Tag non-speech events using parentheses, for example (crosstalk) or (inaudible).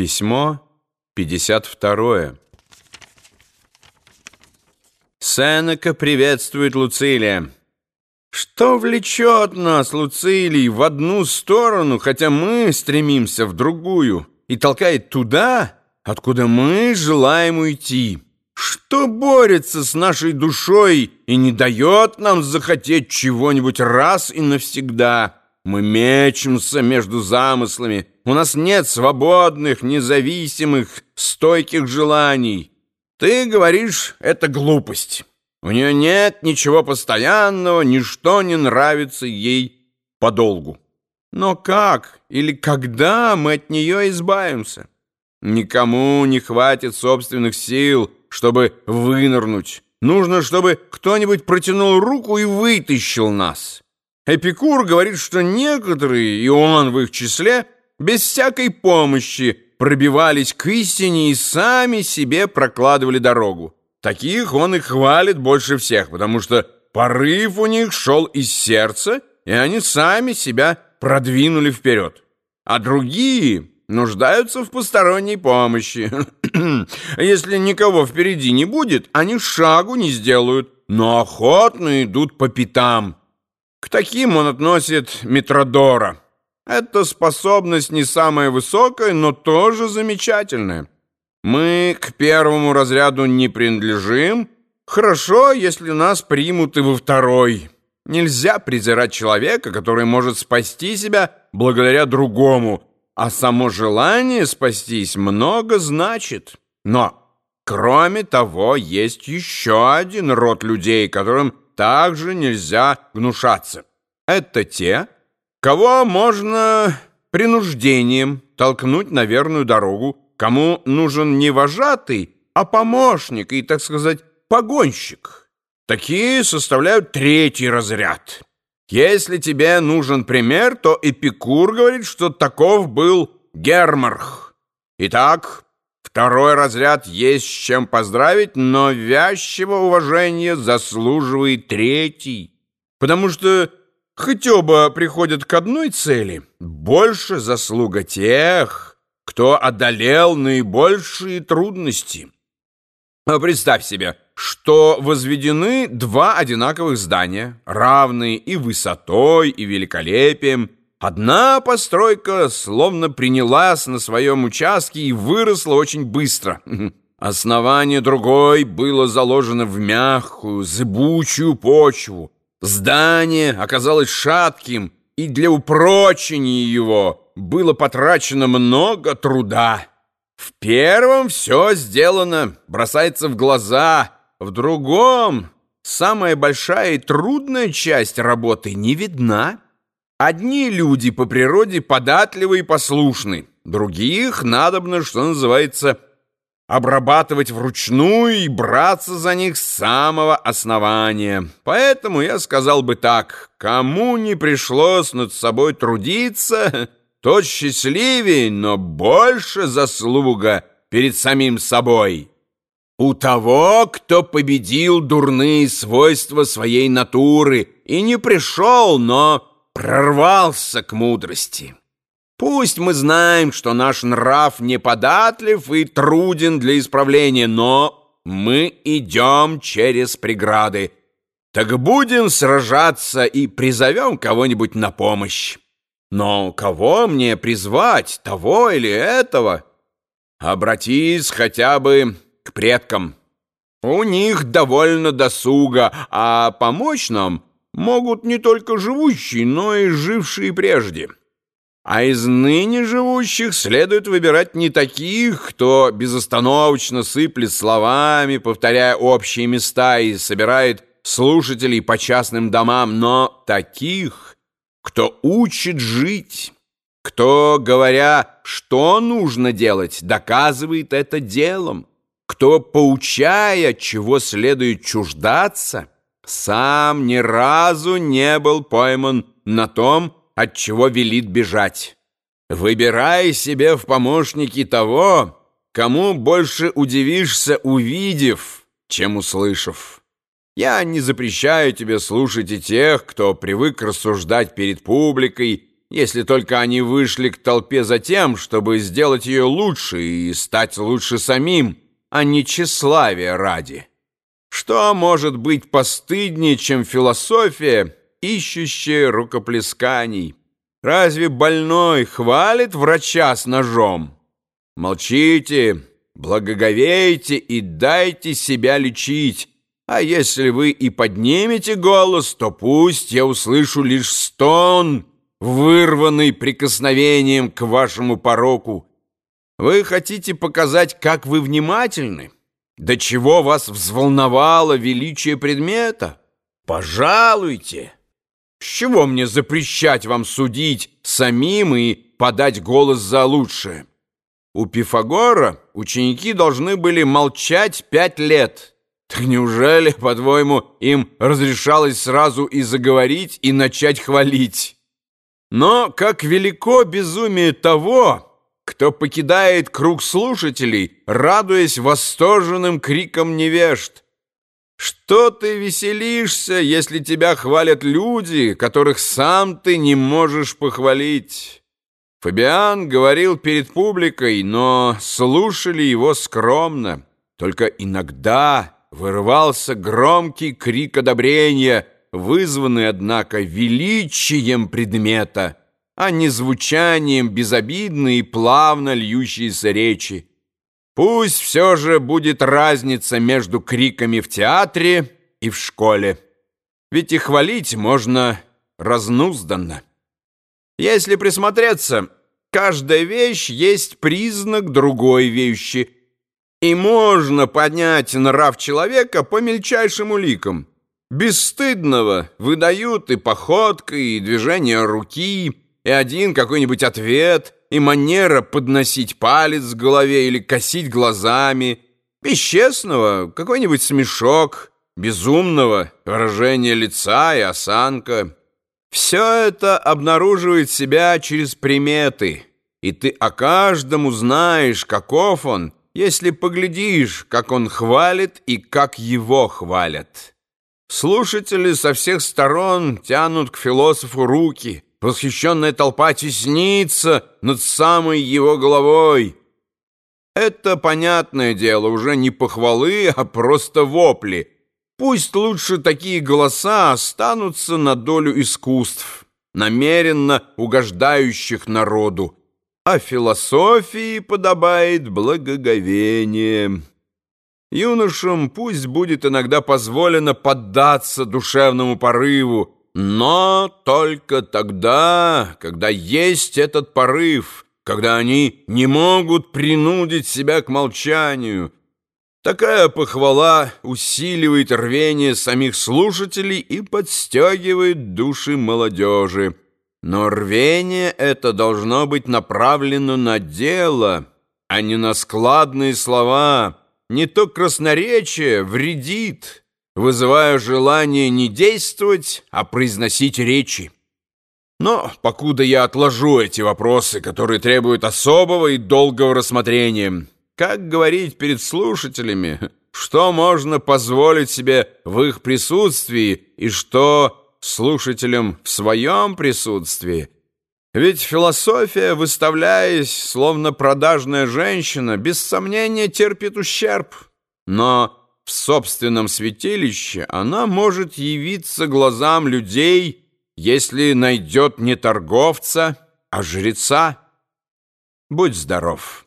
Письмо 52. Сенека приветствует Луцилия. Что влечет нас, Луцилий, в одну сторону, хотя мы стремимся в другую, и толкает туда, откуда мы желаем уйти? Что борется с нашей душой и не дает нам захотеть чего-нибудь раз и навсегда? Мы мечемся между замыслами. У нас нет свободных, независимых, стойких желаний. Ты говоришь, это глупость. У нее нет ничего постоянного, ничто не нравится ей подолгу. Но как или когда мы от нее избавимся? Никому не хватит собственных сил, чтобы вынырнуть. Нужно, чтобы кто-нибудь протянул руку и вытащил нас. Эпикур говорит, что некоторые, и он в их числе, без всякой помощи пробивались к истине и сами себе прокладывали дорогу. Таких он и хвалит больше всех, потому что порыв у них шел из сердца, и они сами себя продвинули вперед. А другие нуждаются в посторонней помощи. (clears throat) Если никого впереди не будет, они шагу не сделают, но охотно идут по пятам. К таким он относит Митродора. Эта способность не самая высокая, но тоже замечательная. Мы к первому разряду не принадлежим. Хорошо, если нас примут и во второй. Нельзя презирать человека, который может спасти себя благодаря другому, а само желание спастись много значит. Но, кроме того, есть еще один род людей, которым также нельзя гнушаться. Это те, кого можно принуждением толкнуть на верную дорогу, кому нужен не вожатый, а помощник и, так сказать, погонщик. Такие составляют третий разряд. Если тебе нужен пример, то Эпикур говорит, что таков был Гермарх. Итак, Второй разряд есть с чем поздравить, но вязчего уважения заслуживает третий. Потому что, хоть оба приходят к одной цели, больше заслуга тех, кто одолел наибольшие трудности. А представь себе, что возведены два одинаковых здания, равные и высотой, и великолепием, Одна постройка словно принялась на своем участке и выросла очень быстро. (laughs) Основание другой было заложено в мягкую, зыбучую почву. Здание оказалось шатким, и для упрочения его было потрачено много труда. В первом все сделано, бросается в глаза, в другом самая большая и трудная часть работы не видна. Одни люди по природе податливы и послушны, других надобно, что называется, обрабатывать вручную и браться за них с самого основания. Поэтому я сказал бы так, кому не пришлось над собой трудиться, (laughs) тот счастливее, но больше заслуга перед самим собой. У того, кто победил дурные свойства своей натуры и не пришел, но прорвался к мудрости. Пусть мы знаем, что наш нрав неподатлив и труден для исправления, но мы идем через преграды. Так будем сражаться и призовем кого-нибудь на помощь. Но кого мне призвать, того или этого? Обратись хотя бы к предкам. У них довольно досуга, а помочь нам — могут не только живущие, но и жившие прежде. А из ныне живущих следует выбирать не таких, кто безостановочно сыплет словами, повторяя общие места и собирает слушателей по частным домам, но таких, кто учит жить, кто, говоря, что нужно делать, доказывает это делом, кто, поучая, чего следует чуждаться — сам ни разу не был пойман на том, от чего велит бежать. Выбирай себе в помощники того, кому больше удивишься, увидев, чем услышав. Я не запрещаю тебе слушать и тех, кто привык рассуждать перед публикой если только они вышли к толпе за тем, чтобы сделать ее лучше и стать лучше самим, а не тщеславия ради. Что может быть постыднее, чем философия, ищущая рукоплесканий? Разве больной хвалит врача с ножом? Молчите, благоговейте и дайте себя лечить. А если вы и поднимете голос, то пусть я услышу лишь стон, вырванный прикосновением к вашему пороку. Вы хотите показать, как вы внимательны? До чего вас взволновало величие предмета? Пожалуйте. С чего мне запрещать вам судить самим и подать голос за лучшее? У Пифагора ученики должны были молчать пять лет. Так неужели, по-твоему, им разрешалось сразу и заговорить, и начать хвалить? Но как велико безумие того, кто покидает круг слушателей, радуясь восторженным крикам невежд. Что ты веселишься, если тебя хвалят люди, которых сам ты не можешь похвалить?» Фабиан говорил перед публикой, но слушали его скромно. Только иногда вырывался громкий крик одобрения, вызванный, однако, величием предмета, а не звучанием безобидной и плавно льющейся речи. Пусть все же будет разница между криками в театре и в школе. Ведь и хвалить можно разнузданно. Если присмотреться, каждая вещь есть признак другой вещи, и можно поднять нрав человека по мельчайшим уликам. Бесстыдного выдают и походка, и движение руки, и один какой-нибудь ответ, и манера подносить палец к голове или косить глазами. Бесчестного какой-нибудь смешок, безумного выражение лица и осанка — все это обнаруживает себя через приметы, и ты о каждом узнаешь, каков он, если поглядишь, как он хвалит и как его хвалят. Слушатели со всех сторон тянут к философу руки, восхищенная толпа теснится над самой его головой. Это, понятное дело, уже не похвалы, а просто вопли — Пусть лучше такие голоса останутся на долю искусств, намеренно угождающих народу, а философии подобает благоговение. Юношам пусть будет иногда позволено поддаться душевному порыву, но только тогда, когда есть этот порыв, когда они не могут принудить себя к молчанию, Такая похвала усиливает рвение самих слушателей и подстегивает души молодежи. Но рвение это должно быть направлено на дело, а не на складные слова. Не то красноречие вредит, вызывая желание не действовать, а произносить речи. Но покуда я отложу эти вопросы, которые требуют особого и долгого рассмотрения, как говорить перед слушателями, что можно позволить себе в их присутствии и что слушателям в своем присутствии? Ведь философия, выставляясь, словно продажная женщина, без сомнения терпит ущерб. Но в собственном святилище она может явиться глазам людей, если найдет не торговца, а жреца. Будь здоров!